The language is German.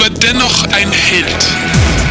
aber dennoch ein Held.